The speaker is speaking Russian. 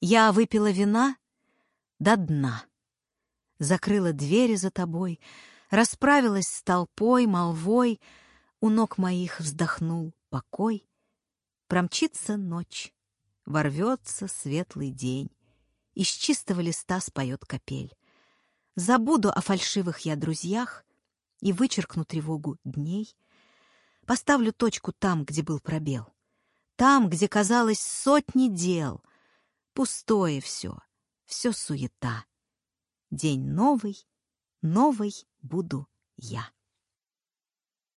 Я выпила вина до дна, закрыла двери за тобой, расправилась с толпой, молвой, у ног моих вздохнул покой. Промчится ночь, ворвется светлый день, из чистого листа споет капель. Забуду о фальшивых я друзьях и вычеркну тревогу дней. Поставлю точку там, где был пробел. Там, где казалось сотни дел. Пустое все, все суета. День новый, новый буду я.